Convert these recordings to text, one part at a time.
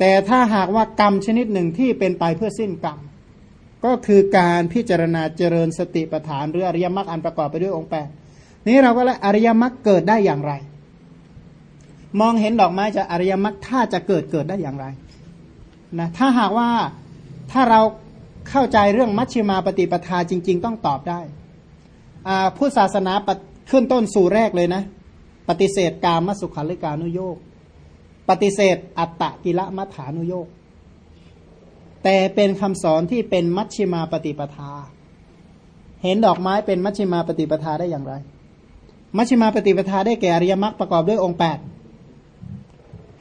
แต่ถ้าหากว่ากรรมชนิดหนึ่งที่เป็นไปเพื่อสิ้นกรรม ก็คือการพิจารณาเจริญสติปัฏฐานหรืออริยมรรคอันประกอบไปด้วยองค์แปดนี้เราก็แล้วอริยมรรคเกิดได้อย่างไร มองเห็นดอกไม้จะอริยมรรคถ้าจะเกิดเกิดได้อย่างไรนะถ้าหากว่าถ้าเราเข้าใจเรื่องมัชฌิมาปฏิปทาจริง ๆ ต้องตอบได้ผู้ศาสนาขึ้นต้นสู่แรกเลยนะ ปฏิเสธกามสุขันลิกานุโยก ปฏิเสธอัตตะกิละมัฐานุโยกแต่เป็นคำสอนที่เป็นมัชฌิมาปฏิปทา เห็นดอกไม้เป็นมัชฌิมาปฏิปทาได้อย่างไร มัชฌิมาปฏิปทาได้แก่อริยมรรคประกอบด้วยองค์แปด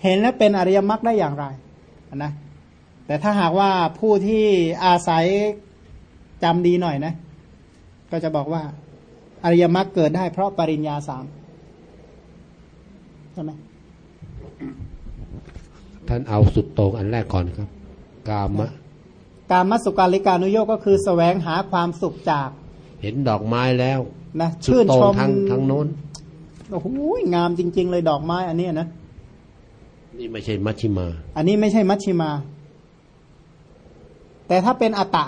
เห็นแล้วเป็นอริยมรรคได้อย่างไรนะแต่ถ้าหากว่าผู้ที่อาศัยจำดีหน่อยนะ ก็จะบอกว่าอริยมรรคเกิดได้เพราะปริญญาสามใช่ไหม ท่านเอาสุดโต่งอันแรกก่อนครับ กามะ กามสุการลิกานุโยกก็คือแสวงหาความสุขจาก เห็นดอกไม้แล้วนะชื่นชมทางทางโน้นโอ้โหงามจริง ๆ เลยดอกไม้อันนี้นะนี่ไม่ใช่มัชชิมา อันนี้ไม่ใช่มัชชิมา แต่ถ้าเป็นอัตตะ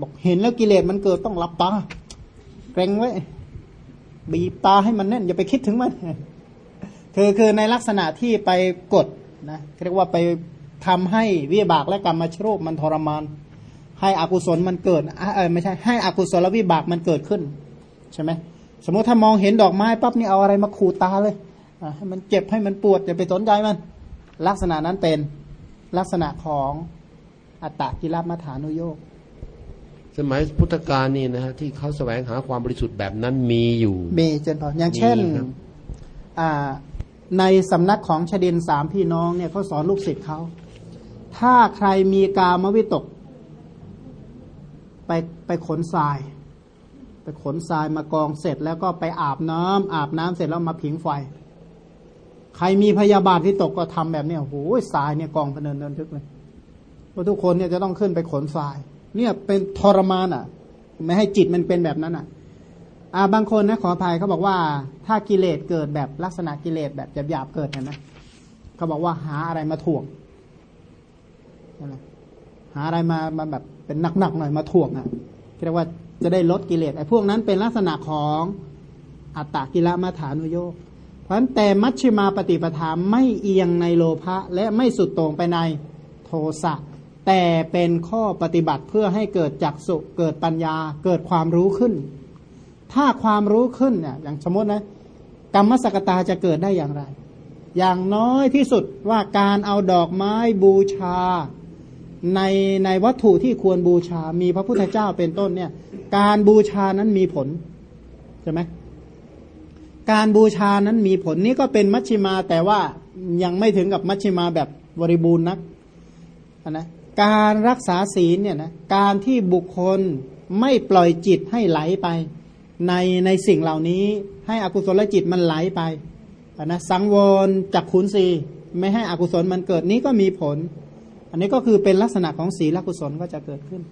บอกเห็นแล้วกิเลสมันเกิดต้องรับตาเกรงไว้บีบตาให้มันแน่นอย่าไปคิดถึงมันคือคือในลักษณะที่ไปกด นะเรียกว่าไปทำให้วิบากและกรรมชรูปมันทรมาน ให้อกุศลมันเกิดเออไม่ใช่ให้อกุศลวิบากมันเกิดขึ้นใช่ไหมสมมติถ้ามองเห็นดอกไม้ปั๊บนี่เอาอะไรมาขูดตาเลยให้มันเจ็บให้มันปวดอย่าไปสนใจมัน ลักษณะนั้นเป็นลักษณะของอัตตกิลมัฐานุโยกสมัยพุทธกาลนี่นะฮะที่เขาแสวงหาความบริสุทธิ์แบบนั้นมีอยู่มีเจนพออย่างเช่น อ่า ในสำนักของชดินสามพี่น้องเนี่ยเขาสอนลูกศิษย์เขา ถ้าใครมีกามวิตก ไปไปขนทราย ไปขนทรายมากองเสร็จแล้วก็ไปอาบน้ำอาบน้ำเสร็จแล้วมาผิงไฟ ใครมีพยาบาทที่ตกก็ทำแบบเนี้โอ้โหทรายเนี่ยกองพเนินเดินทึกเลยเพราะทุกคนเนี่ยจะต้องขึ้นไปขนทราย เนี่ยเป็นทรมานอะ ไม่ให้จิตมันเป็นแบบนั้นอะ อ่าบางคนนะขออภัยเขาบอกว่า ถ้ากิเลสเกิดแบบลักษณะกิเลสแบบหยาบๆเกิดเห็นไหมเขาบอกว่าหาอะไรมาถ่วงหาอะไรมามาแบบเป็นหนักๆหน่อยมาถ่วงอะเรียกว่าจะได้ลดกิเลสไอ้พวกนั้นเป็นลักษณะของอัตตกิลมาฐานุโยกเพราะฉะนั้นแต่มัชฌิมาปฏิปทาไม่เอียงในโลภะและไม่สุดต่งไปในโทสะแต่เป็นข้อปฏิบัติเพื่อให้เกิดจักสุเกิดปัญญาเกิดความรู้ขึ้น ถ้าความรู้ขึ้นเนี่ยอย่างสมมตินะกรรมสกตาจะเกิดได้อย่างไร อย่างน้อยที่สุดว่าการเอาดอกไม้บูชา ในในวัตถุที่ควรบูชา มีพระพุทธเจ้าเป็นต้นเนี่ย การบูชานั้นมีผลใช่ไหมการบูชานั้นมีผลนี่ก็เป็นมัชชิมา แต่ว่ายังไม่ถึงกับมัชชิมาแบบบริบูรณ์นักนะการรักษาศีลเนี่ยนะการที่บุคคลไม่ปล่อยจิตให้ไหลไป ในในสิ่งเหล่านี้ให้อกุศลจิตมันไหลไปนะสังวรจากขุนศีไม่ให้อกุศลมันเกิดนี้ก็มีผล อันนี้ก็คือเป็นลักษณะของศีลกุศลก็จะเกิดขึ้น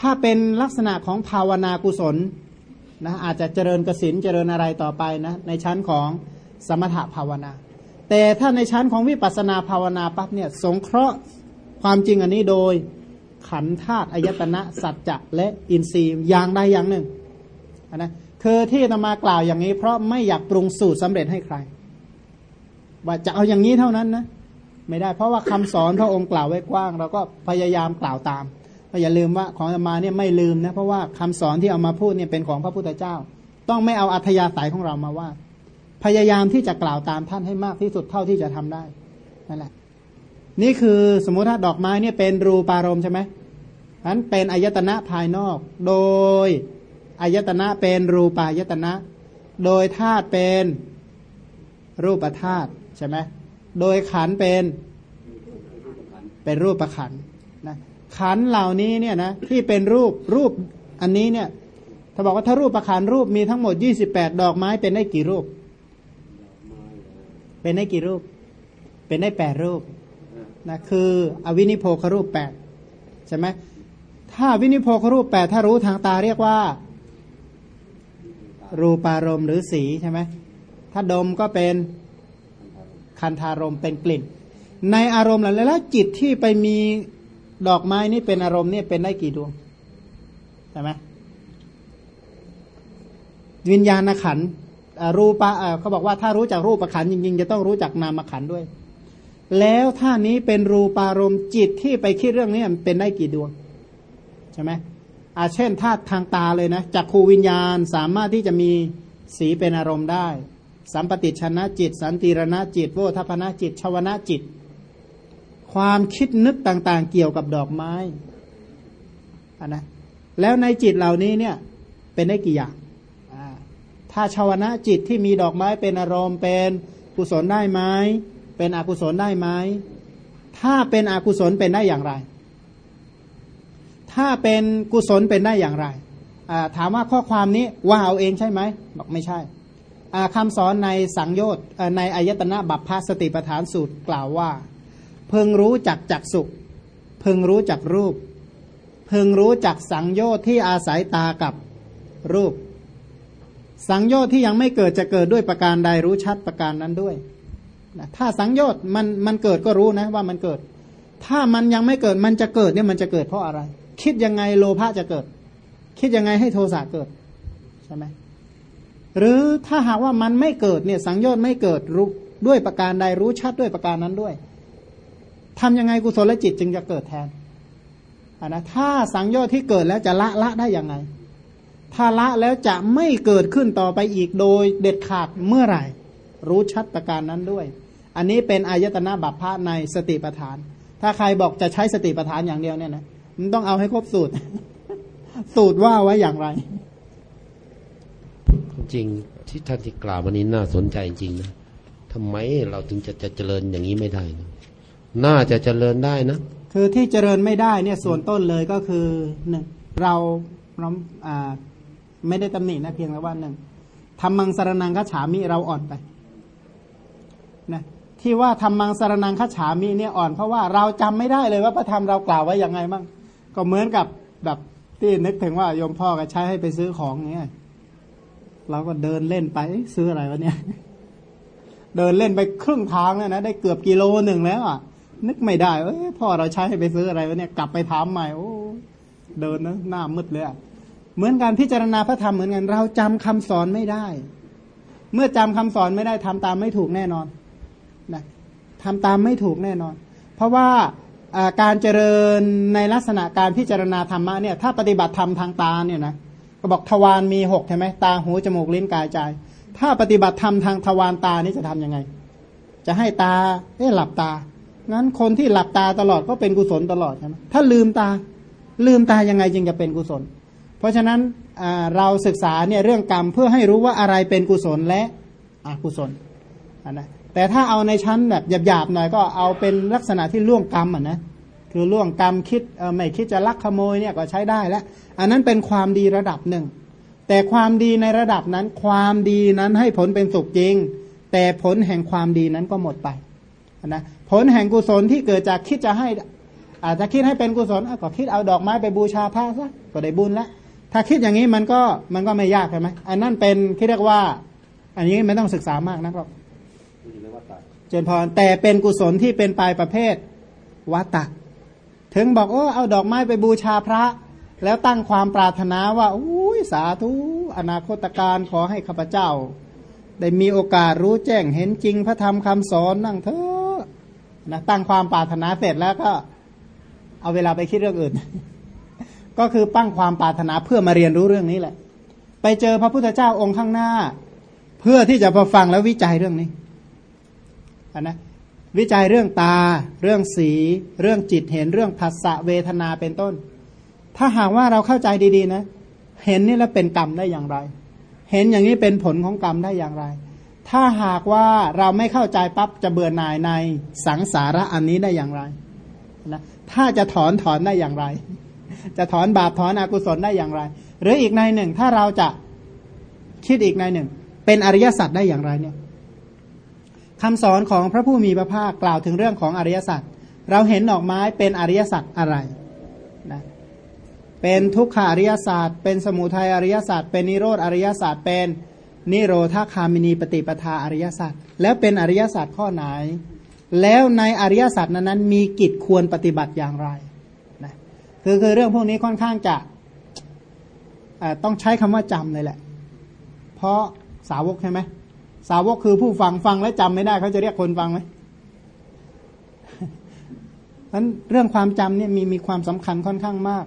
ถ้าเป็นลักษณะของภาวนากุศลนะอาจจะเจริญกสินเจริญอะไรต่อไปนะในชั้นของสมถภาวนา แต่ถ้าในชั้นของวิปัสนาภาวนาปั๊บเนี่ยสงเคราะห์ความจริงอันนี้โดยขันธาตุอายตนะสัจจะและอินทรีย์อย่างใดอย่างหนึ่ง นะคือที่นำมากล่าวอย่างนี้ เพราะไม่อยากปรุงสูตรสำเร็จให้ใคร ว่าจะเอาอย่างนี้เท่านั้นนะไม่ได้ เพราะว่าคำสอนพระองค์กล่าวไว้กว้าง เราก็พยายามกล่าวตามอย่าลืมว่าของธรรมาเนี่ยไม่ลืมนะเพราะว่าคำสอนที่เอามาพูดเนี่ยเป็นของพระพุทธเจ้า ต้องไม่เอาอัธยาศัยของเรามาว่า พยายามที่จะกล่าวตามท่านให้มากที่สุดเท่าที่จะทำได้นั่นแหละ นี่คือสมมุติถ้าดอกไม้เนี่ยเป็นรูปารมใช่ไหมนั้นเป็นอายตนะภายนอก โดย อายตนะเป็นรูปายตนะ โดยธาตุเป็นรูปธาตุใช่ไหมโดยขันเป็นเป็นรูปประขันนะขันเหล่านี้เนี่ยนะที่เป็นรูปรูปอันนี้เนี่ยถ้าบอกว่าถ้ารูปประขันรูปมีทั้งหมดยี่สิบแปดดอกไม้เป็นได้กี่รูป เป็นได้กี่รูป เป็นได้แปดรูปนะคืออวินิโพครูปแปดใช่ไหมถ้าวินิโพครูปแปดถ้ารู้ทางตาเรียกว่า รูปารมณ์หรือสีใช่ไหมถ้าดมก็เป็นคันธารมเป็นกลิ่น ในอารมณ์แล้วแล้วจิตที่ไปมีดอกไม้นี่เป็นอารมณ์เนี่ยเป็นได้กี่ดวงใช่ไหมวิญญาณขันรูปะเขาบอกว่าถ้ารู้จักรูปขันจริงๆ จะต้องรู้จักนามขันด้วย แล้วถ้านี้เป็นรูปารมณ์จิตที่ไปคิดเรื่องนี้มันเป็นได้กี่ดวงใช่ไหม อาเช่นถ้าทางตาเลยนะจักขูวิญญาณสามารถที่จะมีสีเป็นอารมณ์ได้ สัมปติชนะจิต สันติรณจิต โวทัพนะจิตชวนะจิต ความคิดนึกต่างๆ เกี่ยวกับดอกไม้อันนะแล้วในจิตเหล่านี้เนี่ยเป็นได้กี่อย่างถ้าชาวนะจิตที่มีดอกไม้เป็นอารมณ์เป็นกุศลได้ไหมเป็นอกุศลได้ไหมถ้าเป็นอกุศลเป็นได้อย่างไร ถ้าเป็นกุศลเป็นได้อย่างไร ถามว่าข้อความนี้ว่าเอาเองใช่ไหมบอกไม่ใช่อ่าคำสอนในสังโยชน์ในอายตนะบัพพสติปฐานสูตรกล่าวว่า เพึงรู้จักจักสุเพึงรู้จักรูป เพึงรู้จักสังโยชน์ที่อาศัยตากับรูป สังโยชน์ที่ยังไม่เกิดจะเกิดด้วยประการใดรู้ชัดประการนั้นด้วยถ้าสังโยชน์มันมันเกิดก็รู้นะว่ามันเกิด ถ้ามันยังไม่เกิดมันจะเกิดเนี่ยมันจะเกิดเพราะอะไร คิดยังไงโลภะจะเกิด คิดยังไงให้โทสะเกิดใช่ไหมหรือถ้าหากว่ามันไม่เกิดเนี่ยสังโยชน์ไม่เกิดรู้ด้วยประการใดรู้ชัดด้วยประการนั้นด้วยทำยังไงกุศลจิตจึงจะเกิดแทนอันนะถ้าสังโยชน์ที่เกิดแล้วจะละละได้ยังไง ถ้าละแล้วจะไม่เกิดขึ้นต่อไปอีกโดยเด็ดขาดเมื่อไหร่ รู้ชัดประการนั้นด้วย อันนี้เป็นอายตนะบัพพะในสติปัฏฐาน ถ้าใครบอกจะใช้สติปัฏฐานอย่างเดียวเนี่ยนะ มันต้องเอาให้ครบสูตร สูตรว่าไว้อย่างไร จริงที่ท่านที่กล่าววันนี้น่าสนใจจริงนะทำไมเราถึงจะจะเจริญอย่างนี้ไม่ได้นะน่าจะเจริญได้นะ คือที่เจริญไม่ได้เนี่ยส่วนต้นเลยก็คือหนึ่งเราเราอ่าไม่ได้ตำหนินะเพียงแต่ว่าหนึ่งทำมังสารนังคฉามิเราอ่อนไปนะที่ว่าทำมังสารนังคฉามิเนี่ยอ่อนเพราะว่าเราจำไม่ได้เลยว่าพระธรรมเรากล่าวไว้ยังไงบ้าง ก็เหมือนกับแบบที่นึกถึงว่าโยมพ่อก็ใช้ให้ไปซื้อของเงี้ยเราก็เดินเล่นไปซื้ออะไรวะเนี่ย เดินเล่นไปครึ่งทางแล้วนะได้เกือบกิโลหนึ่งแล้วอะ นึกไม่ได้เอ้ยพ่อเราใช้ให้ไปซื้ออะไรวะเนี่ย กลับไปถามใหม่โอ้เดินนะหน้ามืดเลยอะเหมือนการพิจารณาพระธรรมเหมือนกัน เราจำคำสอนไม่ได้ เมื่อจำคำสอนไม่ได้ทำตามไม่ถูกแน่นอนนะทำตามไม่ถูกแน่นอน เพราะว่า การเจริญในลักษณะการพิจารณาธรรมะเนี่ยถ้าปฏิบัติธรรมทางตาเนี่ยนะก็บอกทวารมีหกใช่ไหมตาหูจมูกลิ้นกายใจ ถ้าปฏิบัติธรรมทางทวารตานี่จะทํำยังไง จะให้ตาเอ๊หลับตา งั้นคนที่หลับตาตลอดก็เป็นกุศลตลอดใช่ไหมถ้าลืมตาลืมตายังไงจึงจะเป็นกุศล เพราะฉะนั้นเราศึกษาเนี่ยเรื่องกรรมเพื่อให้รู้ว่าอะไรเป็นกุศลและอกุศลอันนะ แต่ถ้าเอาในชั้นแบบหยาบๆหน่อยก็เอาเป็นลักษณะที่ล่วงกรรมอะนะคือล่วงกรรมคิดไม่คิดจะลักขโมยเนี่ยก็ใช้ได้แล้ว อันนั้นเป็นความดีระดับหนึ่ง แต่ความดีในระดับนั้น ความดีนั้นให้ผลเป็นสุขจริง แต่ผลแห่งความดีนั้นก็หมดไปนะผลแห่งกุศลที่เกิดจากคิดจะให้ อาจจะคิดให้เป็นกุศลก็คิดเอาดอกไม้ไปบูชาพระซะก็ได้บุญแล้วถ้าคิดอย่างนี้มันก็มันก็ไม่ยากใช่ไหมอันนั้นเป็นที่เรียกว่า อันนี้ไม่ต้องศึกษามากนะครับ เจนพรแต่เป็นกุศลที่เป็นปลายประเภทวัตตะถึงบอกโอ้เอาดอกไม้ไปบูชาพระ แล้วตั้งความปรารถนาว่าอุ้ยสาธุอนาคตการขอให้ข้าพเจ้า ได้มีโอกาสรู้แจ้งเห็นจริงพระธรรมคำสอนนั่งเถอะนะตั้งความปรารถนาเสร็จแล้วก็ เอาเวลาไปคิดเรื่องอื่น ก็คือปั้งความปรารถนาเพื่อมาเรียนรู้เรื่องนี้แหละ ไปเจอพระพุทธเจ้าองค์ข้างหน้า เพื่อที่จะมาฟังแล้ววิจัยเรื่องนี้ นนะวิจัยเรื่องตา เรื่องสี เรื่องจิตเห็นเรื่องภาษะเวทนาเป็นต้น ถ้าหากว่าเราเข้าใจดีๆนะ เห็นนี่แล้วเป็นกรรมได้อย่างไร เห็นอย่างนี้เป็นผลของกรรมได้อย่างไร ถ้าหากว่าเราไม่เข้าใจปั๊บจะเบื่อหน่ายในสังสาระอันนี้ได้อย่างไรนะถ้าจะถอนถอนได้อย่างไร จะถอนบาปถอนอกุศลได้อย่างไร หรืออีกในหนึ่ง ถ้าเราจะคิดอีกในหนึ่ง เป็นอริยสัจได้อย่างไรเนี่ย คำสอนของพระผู้มีพระภาคกล่าวถึงเรื่องของอริยสัจเราเห็นดอกไม้เป็นอริยสัจอะไรนะเป็นทุกขาอริยสัจเป็นสมุทัยอริยสัจเป็นนิโรธอริยสัจเป็นนิโรธาคามินีปฏิปทาอริยสัจแล้วเป็นอริยสัจข้อไหน แล้วในอริยสัจนั้นนั้นมีกิจควรปฏิบัติอย่างไรนะคือคือเรื่องพวกนี้ค่อนข้างจะต้องใช้คำว่าจำเลยแหละ เพราะสาวกใช่ไหม สาวกคือผู้ฟังฟังและจำไม่ได้เขาจะเรียกคนฟังไหมนั้นเรื่องความจำเนี่ยมีมีความสำคัญค่อนข้างมาก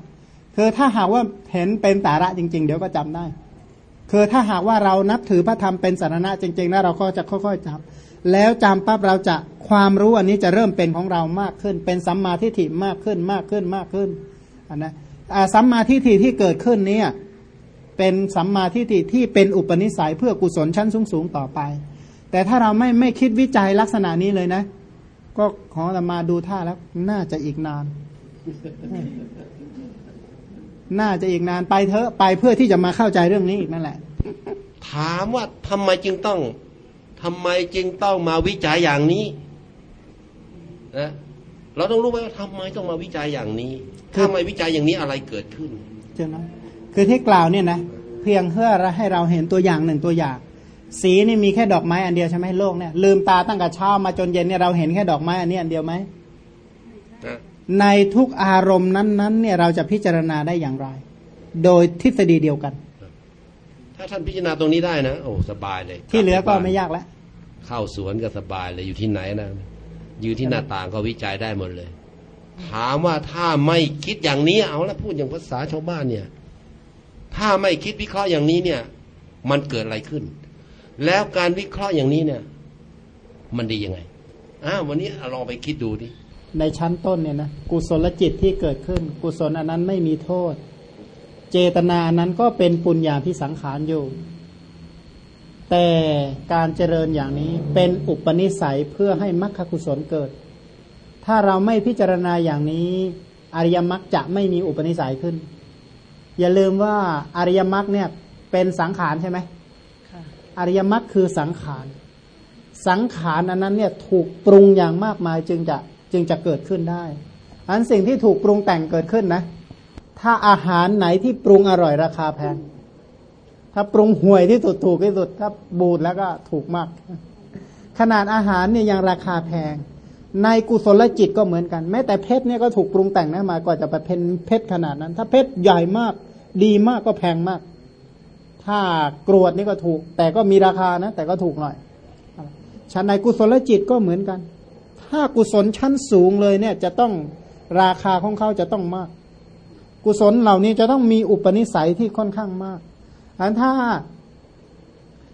คือถ้าหากว่าเห็นเป็นสาระจริง ๆ เดี๋ยวก็จำได้ คือถ้าหากว่าเรานับถือพระธรรมเป็นสาระจริงๆแล้วเราก็จะค่อยๆจำแล้วจำปั๊บเราจะความรู้อันนี้จะเริ่มเป็นของเรามากขึ้น เป็นสัมมาทิฏฐิมากขึ้นมากขึ้นมากขึ้นนนะสัมมาทิฏฐิที่เกิดขึ้นเนี้ เป็นสัมมาทิฏฐิที่เป็นอุปนิสัยเพื่อกุศลชั้นสูงๆต่อไป แต่ถ้าเราไม่ไม่คิดวิจัยลักษณะนี้เลยนะ ก็ขอมาดูท่าแล้ว น่าจะอีกนาน น่าจะอีกนานไปเถอะไปเพื่อที่จะมาเข้าใจเรื่องนี้อีกนั่นแหละ ถามว่าทำไมจึงต้องทำไมจึงต้องมาวิจัยอย่างนี้นะเราต้องรู้ไหมว่าทำไมต้องมาวิจัยอย่างนี้ ถ้าไม่วิจัยอย่างนี้อะไรเกิดขึ้นใช่ไหม คือที่กล่าวเนี่ยนะเพียงเพื่อให้เราเห็นตัวอย่างหนึ่งตัวอย่าง สีนี่มีแค่ดอกไม้อันเดียวใช่ไหมโลกเนี่ยลืมตาตั้งแต่เช้ามาจนเย็นเนี่ยเราเห็นแค่ดอกไม้อันนี้อันเดียวไหมในทุกอารมณ์นั้นๆเนี่ยเราจะพิจารณาได้อย่างไร โดยทฤษฎีเดียวกัน ถ้าท่านพิจารณาตรงนี้ได้นะโอ้สบายเลย ที่เหลือก็ไม่ยากแล้วเข้าสวนก็สบายเลยอยู่ที่ไหนนะอยู่ที่หน้าต่างก็วิจัยได้หมดเลย ถามว่าถ้าไม่คิดอย่างนี้เอาละพูดอย่างภาษาชาวบ้านเนี่ย ถ้าไม่คิดวิเคราะห์อย่างนี้เนี่ย มันเกิดอะไรขึ้น แล้วการวิเคราะห์อย่างนี้เนี่ย มันดียังไงอ้าวันนี้ลองไปคิดดูดิในชั้นต้นเนี่ยนะกุศลจิตที่เกิดขึ้น กุศลอันนั้นไม่มีโทษ เจตนานั้นก็เป็นปุญญาที่สังขารอยู่ แต่การเจริญอย่างนี้เป็นอุปนิสัยเพื่อให้มรรคกุศลเกิด ถ้าเราไม่พิจารณาอย่างนี้ อริยมรรคจะไม่มีอุปนิสัยขึ้น อย่าลืมว่าอริยมรรคเนี่ยเป็นสังขารใช่ไหมอริยมรรคคือสังขาร สังขารอันนั้นเนี่ยถูกปรุงอย่างมากมายจึงจะจึงจะเกิดขึ้นได้อันสิ่งที่ถูกปรุงแต่งเกิดขึ้นนะ ถ้าอาหารไหนที่ปรุงอร่อยราคาแพง ถ้าปรุงห่วยที่สุดถูกที่สุด ถ้าบูดแล้วก็ถูกมาก ขนาดอาหารเนี่ยยังราคาแพง ในกุศลจิตก็เหมือนกัน แม้แต่เพชรเนี่ยก็ถูกปรุงแต่งนะมากว่าจะไปเป็นเพชรขนาดนั้น ถ้าเพชรใหญ่มากดีมากก็แพงมาก ถ้ากรวดนี่ก็ถูก แต่ก็มีราคานะ แต่ก็ถูกหน่อยชั้นในกุศลจิตก็เหมือนกัน ถ้ากุศลชั้นสูงเลยเนี่ยจะต้องราคาของเขาจะต้องมาก กุศลเหล่านี้จะต้องมีอุปนิสัยที่ค่อนข้างมากอันถ้า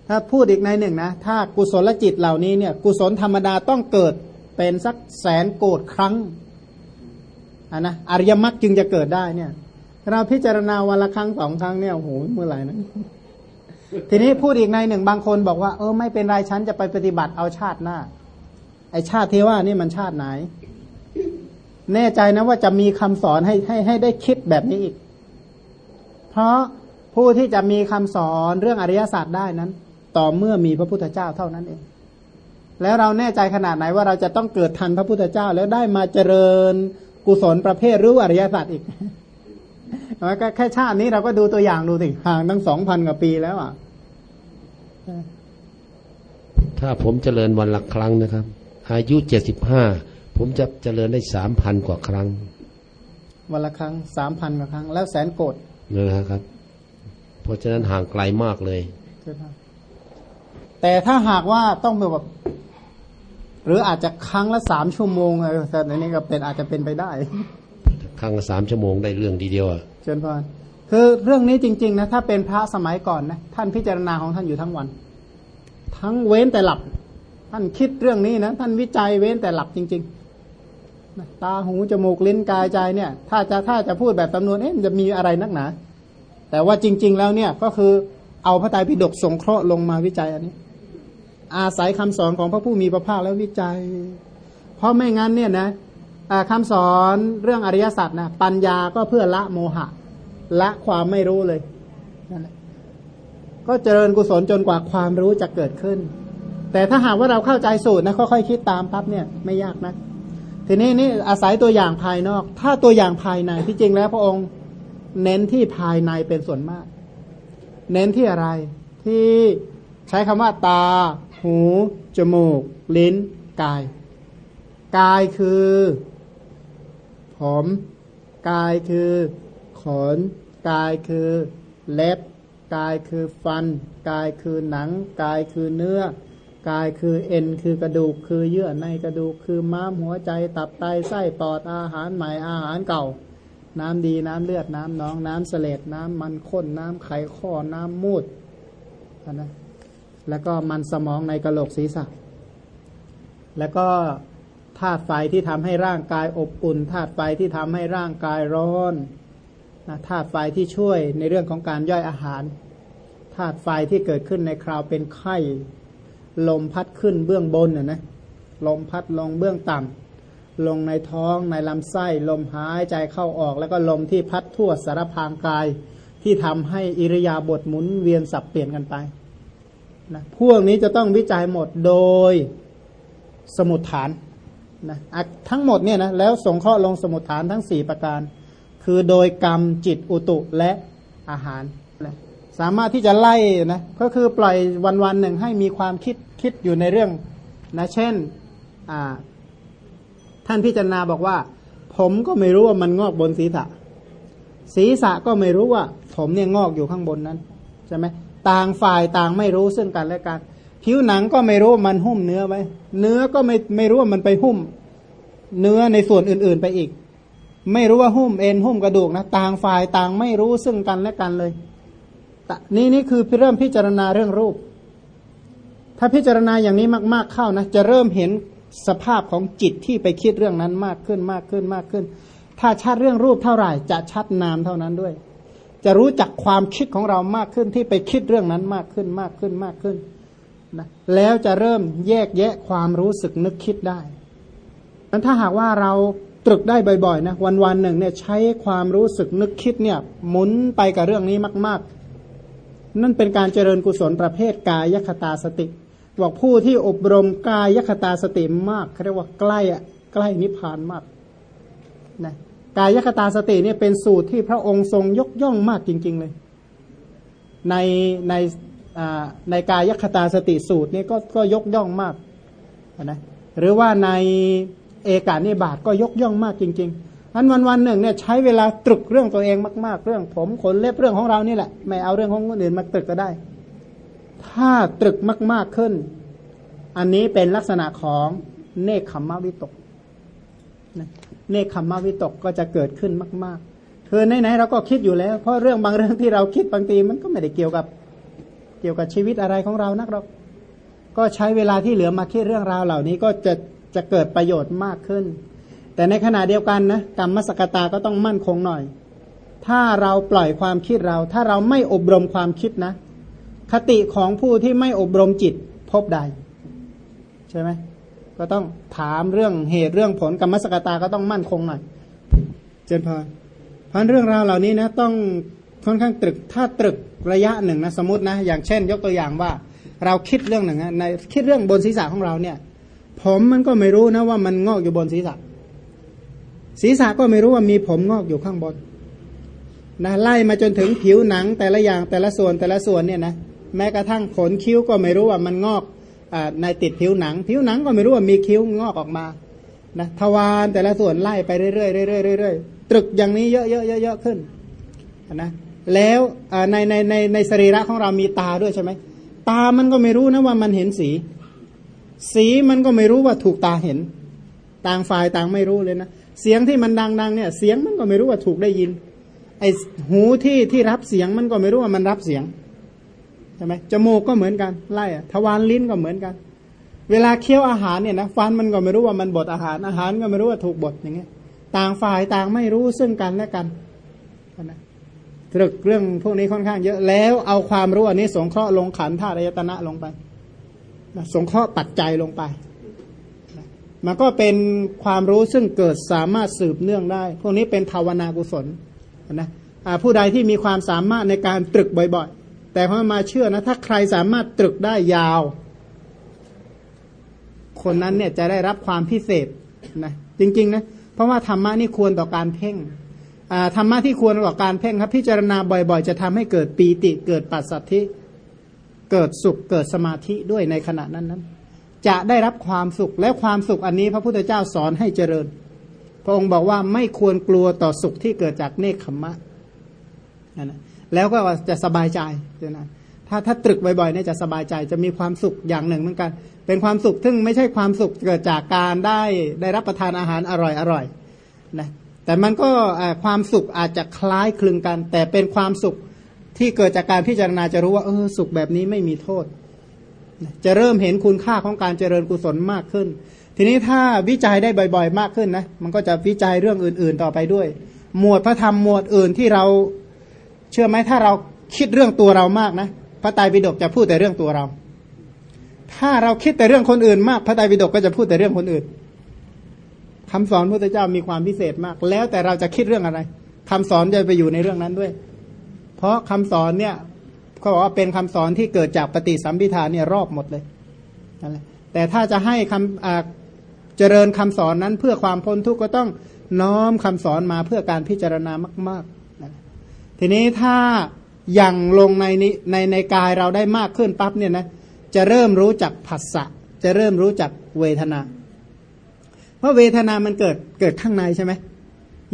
ถ้าพูดอีกในหนึ่งนะ ถ้ากุศลจิตเหล่านี้เนี่ย กุศลธรรมดาต้องเกิด เป็นสักแสนโกดครั้งอันนะอริยมรรคจึงจะเกิดได้เนี่ย เราพิจารณาวันละครั้งสองครั้งเนี่ยโอ้โหเมื่อไหร่นะทีนี้พูดอีกในหนึ่งบางคนบอกว่าเออไม่เป็นไรฉันจะไปปฏิบัติเอาชาติหน้า ไอชาติที่ว่านี่มันชาติไหน แน่ใจนะว่าจะมีคำสอนให้ให้ให้ได้คิดแบบนี้อีก เพราะผู้ที่จะมีคำสอนเรื่องอริยศาสตร์ได้นั้น ต่อเมื่อมีพระพุทธเจ้าเท่านั้นเอง แล้วเราแน่ใจขนาดไหนว่าเราจะต้องเกิดทันพระพุทธเจ้า แล้วได้มาเจริญกุศลประเภทรู้อริยศาสตร์อีกก็แค่ชาตินี้เราก็ดูตัวอย่างดูสิห่างตั้งสองพันกว่าปีแล้วอะถ้าผมเจริญวันละครั้งนะครับ อายุเจ็ดสิบห้าผมจะเจริญได้สามพันกว่าครั้ง วันละครั้งสามพันกว่าครั้ง แล้วแสนโกดนะครับ เพราะฉะนั้นห่างไกลมากเลย แต่ถ้าหากว่าต้องแบบ หรืออาจจะครั้งละสามชั่วโมงอะไรแต่ในนี้ก็เป็นอาจจะเป็นไปได้ ครั้งสามชั่วโมงได้เรื่องดีเดียวอะเชิญพรคือเรื่องนี้จริง ๆ นะ ถ้าเป็นพระสมัยก่อนนะท่านพิจารณาของท่านอยู่ทั้งวัน ทั้งเว้นแต่หลับ ท่านคิดเรื่องนี้นะท่านวิจัยเว้นแต่หลับจริงๆตาหูจมูกลิ้นกายใจเนี่ย ถ้าจะถ้าจะพูดแบบจำนวนเอ๊ะจะมีอะไรนักหนาแต่ว่าจริง ๆ แล้วเนี่ยก็คือเอาพระไตรปิฎกสงเคราะห์ลงมาวิจัยอันนี้ อาศัยคำสอนของพระผู้มีพระภาคแล้ววิจัย เพราะไม่งั้นเนี่ยนะคำสอนเรื่องอริยสัจนะปัญญาก็เพื่อละโมหะ ละความไม่รู้เลยนั่นแหละก็เจริญกุศลจนกว่าความรู้จะเกิดขึ้น แต่ถ้าหากว่าเราเข้าใจสูตรนะค่อยๆคิดตามปั๊บเนี่ยไม่ยากนะทีนี้นี่อาศัยตัวอย่างภายนอก ถ้าตัวอย่างภายในที่จริงแล้วพระองค์เน้นที่ภายในเป็นส่วนมาก เน้นที่อะไรที่ใช้คำว่าตา หู จมูก ลิ้น กาย กายคือผมกายคือขน กายคือเล็บ กายคือฟัน กายคือหนัง กายคือเนื้อ กายคือเอ็น คือกระดูก คือเยื่อในกระดูก คือม้ามหัวใจ ตับไต ไส้ปอด อาหารใหม่ อาหารเก่า น้ำดี น้ำเลือด น้ำน้อง น้ำเสลดน้ำมันข้น น้ำไขข้อ น้ำมูดนะ แล้วก็มันสมองในกระโหลกศีรษะ แล้วก็ธาตุไฟที่ทำให้ร่างกายอบอุ่นธาตุไฟที่ทำให้ร่างกายร้อนธาตุไฟที่ช่วยในเรื่องของการย่อยอาหารธาตุไฟที่เกิดขึ้นในคราวเป็นไข้ลมพัดขึ้นเบื้องบนน่ะนะลมพัดลงเบื้องต่ำลงในท้องในลำไส้ ลมหายใจเข้าออก แล้วก็ลมที่พัดทั่วสารพางกาย ที่ทำให้อิริยาบถหมุนเวียนสับเปลี่ยนกันไป นะพวกนี้จะต้องวิจัยหมดโดยสมุดฐานนะทั้งหมดเนี่ยนะแล้วส่งข้อลงสมุดฐานทั้งสี่ประการ คือโดยกรรมจิตอุตุและอาหารนะสามารถที่จะไล่นะก็คือปล่อยวันวันหนึ่งให้มีความคิดคิดอยู่ในเรื่องนะเช่นท่านพิจารณาบอกว่า ผมก็ไม่รู้ว่ามันงอกบนศีรษะ ศีรษะก็ไม่รู้ว่า ผมเนี่ยงอกอยู่ข้างบนนั้นใช่ไหม ต่างฝ่ายต่างไม่รู้ซึ่งกันและกันผิวหนังก็ไม่รู้มันหุ้มเนื้อไว้ เนื้อก็ไม่ไม่รู้ว่ามันไปหุ้ม เนื้อในส่วนอื่น ๆไปอีก ไม่รู้ว่าหุ้มเอ็นหุ้มกระดูกนะต่างฝ่ายต่างไม่รู้ซึ่งกันและกันเลยนี่นี่คือเริ่มพิจารณาเรื่องรูป ถ้าพิจารณาอย่างนี้มาก ๆเข้านะจะเริ่มเห็นสภาพของจิตที่ไปคิดเรื่องนั้นมากขึ้นมากขึ้นมากขึ้น ถ้าชัดเรื่องรูปเท่าไหร่จะชัดนามเท่านั้นด้วย จะรู้จักความคิดของเรามากขึ้นที่ไปคิดเรื่องนั้นมากขึ้นมากขึ้นมากขึ้นนะแล้วจะเริ่มแยกแยะความรู้สึกนึกคิดได้นั้นถ้าหากว่าเราตรึกได้บ่อยๆนะวันวันหนึ่งเนี่ยใช้ความรู้สึกนึกคิดเนี่ยหมุนไปกับเรื่องนี้มาก ๆ นั่นเป็นการเจริญกุศลประเภทกายคตาสติบอกผู้ที่อบรมกายคตาสติมากเขาเรียกว่าใกล้อะใกล้นิพพานมากนะ กายคตาสติเนี่ยเป็นสูตรที่พระองค์ทรงยกย่องมากจริง ๆ เลย ในในในกายคตาสติสูตรนี่ก็ก็ยกย่องมากนะหรือว่าในเอกานิบาตก็ยกย่องมากจริงๆนั้นวันวันหนึ่งเนี่ยใช้เวลาตรึกเรื่องตัวเองมาก ๆ เรื่องผมขนเล็บเรื่องของเรานี่แหละไม่เอาเรื่องของคนอื่นมาตรึกก็ได้ ถ้าตรึกมาก ๆขึ้น อันนี้เป็นลักษณะของเนคขมมวิตก เนคขมมาวิตกก็จะเกิดขึ้นมาก ๆ คือไหนๆเราก็คิดอยู่แล้ว เพราะเรื่องบางเรื่องที่เราคิดบางทีมันก็ไม่ได้เกี่ยวกับเกี่ยวกับชีวิตอะไรของเรานักหรอกก็ใช้เวลาที่เหลือมาคิดเรื่องราวเหล่านี้ก็จะจะเกิดประโยชน์มากขึ้น แต่ในขณะเดียวกันนะกรรมสกตาก็ต้องมั่นคงหน่อย ถ้าเราปล่อยความคิดเรา ถ้าเราไม่อบรมความคิดนะ คติของผู้ที่ไม่อบรมจิตพบใด ใช่ไหม ก็ต้องถามเรื่องเหตุเรื่องผลกรรมสกตาก็ต้องมั่นคงหน่อยเจนพรเพราะเรื่องราวเหล่านี้นะต้องค่อนข้างตรึกถ้าตรึกระยะหนึ่งนะสมมตินะอย่างเช่น ยกตัวอย่างว่า เราคิดเรื่องหนึ่งนะในคิดเรื่องบนศีรษะของเราเนี่ย ผมมันก็ไม่รู้นะว่ามันงอกอยู่บนศีรษะ ศีรษะก็ไม่รู้ว่ามีผมงอกอยู่ข้างบนนะไล่มาจนถึงผิวหนังแต่ละอย่างแต่ละส่วนแต่ละส่วนเนี่ยนะแม้กระทั่งขนคิ้วก็ไม่รู้ว่ามันงอก ในติดผิวหนัง ผิวหนังก็ไม่รู้ว่ามีคิ้วงอกออกมานะทวารแต่ละส่วนไล่ไปเรื่อยๆเรื่อยๆเรื่อยๆตรึกอย่างนี้เยอะๆเยอะๆขึ้นนะแล้วในในในในสรีระของเรามีตาด้วยใช่ไหมตามันก็ไม่รู้นะว่ามันเห็นสี สีมันก็ไม่รู้ว่าถูกตาเห็น ต่างฝ่ายต่างไม่รู้เลยนะเสียงที่มันดังๆเนี่ยเสียงมันก็ไม่รู้ว่าถูกได้ยินไอหูที่ที่รับเสียงมันก็ไม่รู้ว่ามันรับเสียง ช่ไหมจมูกก็เหมือนกันไล่ทวารลิ้นก็เหมือนกัน เวลาเคี้ยวอาหารเนี่ยนะฟันมันก็ไม่รู้ว่ามันบดอาหารอาหารก็ไม่รู้ว่าถูกบดอย่างเงี้ยต่างฝ่ายต่างไม่รู้ซึ่งกันและกันนะตรึกเรื่องพวกนี้ค่อนข้างเยอะแล้วเอาความรู้อันนี้สงเคราะห์ลงขันธาตุอายตนะลงไปสงเคราะห์ปัจจัยลงไปมันก็เป็นความรู้ซึ่งเกิดสามารถสืบเนื่องได้ พวกนี้เป็นภาวนากุศลนะผู้ใดที่มีความสามารถในการตรึกบ่อย แต่พอมาเชื่อนะ ถ้าใครสามารถตรึกได้ยาว คนนั้นเนี่ยจะได้รับความพิเศษนะจริงๆนะเพราะว่าธรรมะนี่ควรต่อการเพ่งธรรมะที่ควรต่อการเพ่งครับ พิจารณาบ่อยๆ จะทำให้เกิดปีติ เกิดปัสสัทธิเกิดสุขเกิดสมาธิด้วยในขณะนั้นนั้นจะได้รับความสุขและความสุขอันนี้พระพุทธเจ้าสอนให้เจริญ พระองค์บอกว่าไม่ควรกลัวต่อสุขที่เกิดจากเนคขมมะนะ แล้วก็จะสบายใจนะถ้าถ้าตรึกบ่อยๆเนี่ยจะสบายใจจะมีความสุขอย่างหนึ่งเหมือนกัน เป็นความสุขซึ่งไม่ใช่ความสุขเกิดจากการได้ได้รับประทานอาหารอร่อยๆนะแต่มันก็ความสุขอาจจะคล้ายคลึงกัน แต่เป็นความสุขที่เกิดจากการพิจารณาจะรู้ว่าเออสุขแบบนี้ไม่มีโทษ จะเริ่มเห็นคุณค่าของการเจริญกุศลมากขึ้น ทีนี้ถ้าวิจัยได้บ่อย ๆ มากขึ้นนะมันก็จะวิจัยเรื่องอื่น ๆ ต่อไปด้วย หมวดพระธรรมหมวดอื่นที่เรา เชื่อไหมถ้าเราคิดเรื่องตัวเรามากนะพระไตรปิฎกจะพูดแต่เรื่องตัวเรา ถ้าเราคิดแต่เรื่องคนอื่นมาก พระไตรปิฎกก็จะพูดแต่เรื่องคนอื่นคำสอนพระเจ้ามีความพิเศษมาก แล้วแต่เราจะคิดเรื่องอะไรคำสอนจะไปอยู่ในเรื่องนั้นด้วย เพราะคำสอนเนี่ยเขาบอกว่าเป็นคำสอนที่เกิดจากปฏิสัมพิธาเนี่ยรอบหมดเลยนั่นแหละแต่ถ้าจะให้คำเจริญคำสอนนั้นเพื่อความพ้นทุกข์ก็ต้องน้อมคำสอนมาเพื่อการพิจารณามาก ๆ ทีนี้ถ้าอย่างลงในนี้ในในกายเราได้มากขึ้นปั๊บเนี่ยนะจะเริ่มรู้จักผัสสะจะเริ่มรู้จักเวทนา เพราะเวทนามันเกิดเกิดข้างในใช่ไหม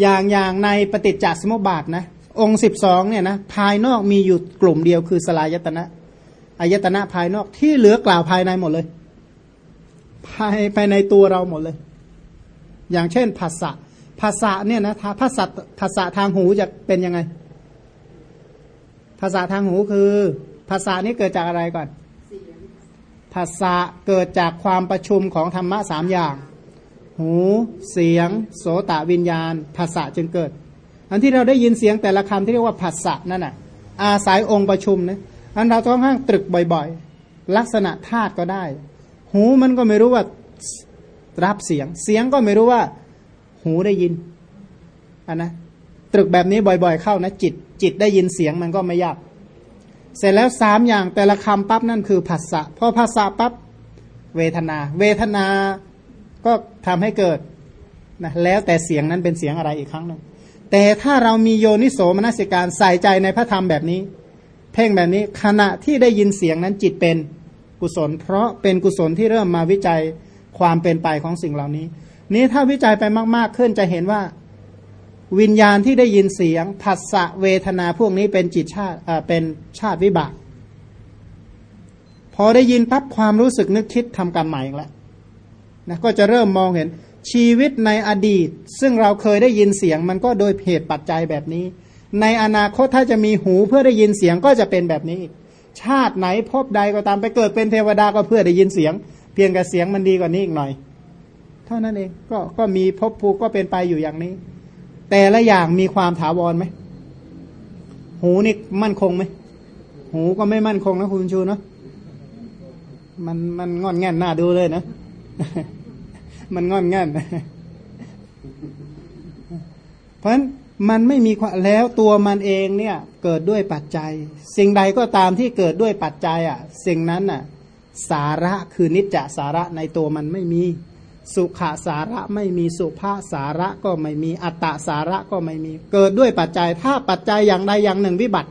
อย่างอย่างในปฏิจจสมุปบาทนะองค์สิบสองเนี่ยนะภายนอกมีอยู่กลุ่มเดียวคือสลายตนะอายตนะภายนอกที่เหลือกล่าวภายในหมดเลย ภายภายในตัวเราหมดเลย อย่างเช่นภาษะภาษะเนี่ยนะภาษาภาษาทางหูจะเป็นยังไงาษาทางหูคือ ภาษานี้เกิดจากอะไรก่อนภาษาเกิดจากความประชุมของธรรมะสามอย่าง หูเสียง โสตวิญญาณภาษาจึงเกิด อันที่เราได้ยินเสียงแต่ละคำที่เรียกว่าภาษานั่นน่ะอาศัยองค์ประชุมนะอันเราต้องห้างตรึกบ่อยๆ ลักษณะธาตุก็ได้ หูมันก็ไม่รู้ว่ารับเสียง เสียงก็ไม่รู้ว่า หูได้ยินอันนะตรึกแบบนี้บ่อย ๆ เข้านะจิต จิตได้ยินเสียงมันก็ไม่ยาก เสร็จแล้วสามอย่างแต่ละคำปั๊บนั่นคือภาษะพอภาษาปั๊บเวทนา เวทนาก็ทำให้เกิดนะแล้วแต่เสียงนั้นเป็นเสียงอะไรอีกครั้งหนึ่งแต่ถ้าเรามีโยนิโสมนสิการใส่ใจในพระธรรมแบบนี้ เพ่งแบบนี้ขณะที่ได้ยินเสียงนั้นจิตเป็นกุศล เพราะเป็นกุศลที่เริ่มมาวิจัยความเป็นไปของสิ่งเหล่านี้ นี้ถ้าวิจัยไปมาก ๆ ขึ้นจะเห็นว่า วิญญาณที่ได้ยินเสียงผัสสะเวทนาพวกนี้เป็นจิตชาติเป็นชาติวิบาก พอได้ยินปั๊บความรู้สึกนึกคิดทำกรรมใหม่แล้วนะก็จะเริ่มมองเห็นชีวิตในอดีต ซึ่งเราเคยได้ยินเสียงมันก็โดยเหตุปัจจัยแบบนี้ ในอนาคตถ้าจะมีหูเพื่อได้ยินเสียงก็จะเป็นแบบนี้อีกชาติไหนพบใดก็ตามไปเกิดเป็นเทวดาก็เพื่อได้ยินเสียง เพียงแต่เสียงมันดีกว่านี้อีกหน่อย เท่านั้นเองก็ก็มีพบภูก็เป็นไปอยู่อย่างนี้ แต่ละอย่างมีความถาวรไหม หูนี่มั่นคงไหม หูก็ไม่มั่นคงนะคุณชูเนาะมันมันงอนแง่นหน้าดูเลยนะ มันงอนแง่นเพราะฉะนั้นมันไม่มีแล้วตัวมันเองเนี่ย เกิดด้วยปัจจัย สิ่งใดก็ตามที่เกิดด้วยปัจจัย อะ สิ่งนั้นอะ สาระคือนิจจสาระในตัวมันไม่มี สุขสาระไม่มีสุภาสาระก็ไม่มีอัตตสาระก็ไม่มี เกิดด้วยปัจจัย ถ้าปัจจัยอย่างใดอย่างหนึ่งวิบัติ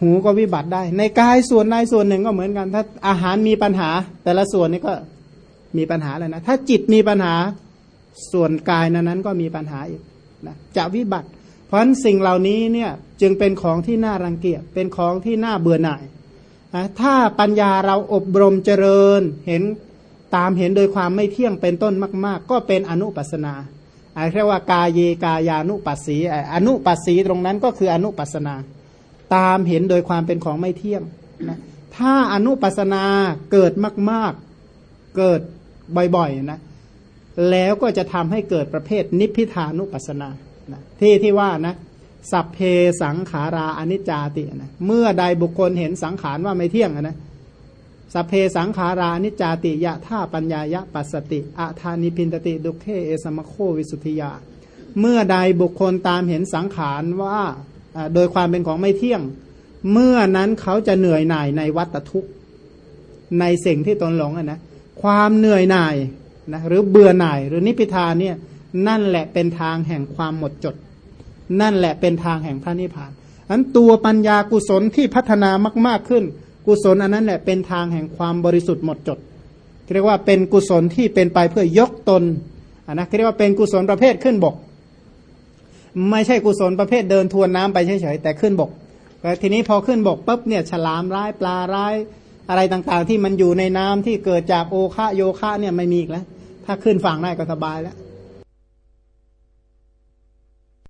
หูก็วิบัติได้ ในกายส่วนใดส่วนหนึ่งก็เหมือนกัน ถ้าอาหารมีปัญหา แต่ละส่วนนี้ก็มีปัญหาเลยนะ ถ้าจิตมีปัญหาส่วนกายนั้นนั้นก็มีปัญหาอีกนะจะวิบัติ เพราะฉะนั้นสิ่งเหล่านี้เนี่ยจึงเป็นของที่น่ารังเกียจเป็นของที่น่าเบื่อหน่ายนะถ้าปัญญาเราอบรมเจริญเห็น ตามเห็นโดยความไม่เที่ยงเป็นต้นมาก ๆ ก็เป็นอนุปัสนาอเรียกว่ากายเยกายานุปัสสีอนุปัสสีตรงนั้นก็คืออนุปัสสนา ตามเห็นโดยความเป็นของไม่เที่ยงนะถ้าอนุปัสสนาเกิดมาก ๆ เกิดบ่อยๆนะแล้วก็จะทำให้เกิดประเภทนิพพิทานุปัสสนานะที่ที่ว่านะสัพเพสังขารา อะนิจจาตินะเมื่อใดบุคคลเห็นสังขารว่าไม่เที่ยงนะ สัพเพสังขารา อะนิจจาติยะทาปัญญายะปัสสะติอะถะ นิพพินทะติ ทุกเข เอสะ มัคโควิสุทธิยา เมื่อใดบุคคลตามเห็นสังขารว่าโดยความเป็นของไม่เที่ยง เมื่อนั้นเขาจะเหนื่อยหน่ายในวัตทุกข์ในสิ่งที่ตนหลงนะ ความเหนื่อยหน่ายนะหรือเบื่อหน่ายหรือนิพิทานเนี่ยนั่นแหละเป็นทางแห่งความหมดจด นั่นแหละเป็นทางแห่งพระนิพพานอันตัวปัญญากุศลที่พัฒนามาก ๆขึ้น กุศลอันนั้นแหละเป็นทางแห่งความบริสุทธิ์หมดจดเรียกว่าเป็นกุศลที่เป็นไปเพื่อยกตนอันนะเรียกว่าเป็นกุศลประเภทขึ้นบก ไม่ใช่กุศลประเภทเดินทวนน้ำไปเฉยๆแต่ขึ้นบกแต่ทีนี้พอขึ้นบกปุ๊บเนี่ยฉลามร้ายปลาร้ายอะไรต่างๆ ที่มันอยู่ในน้ำที่เกิดจากโอคะโยคะเนี่ยไม่มีอีกแล้ว ถ้าขึ้นฝั่งได้ก็สบายแล้ว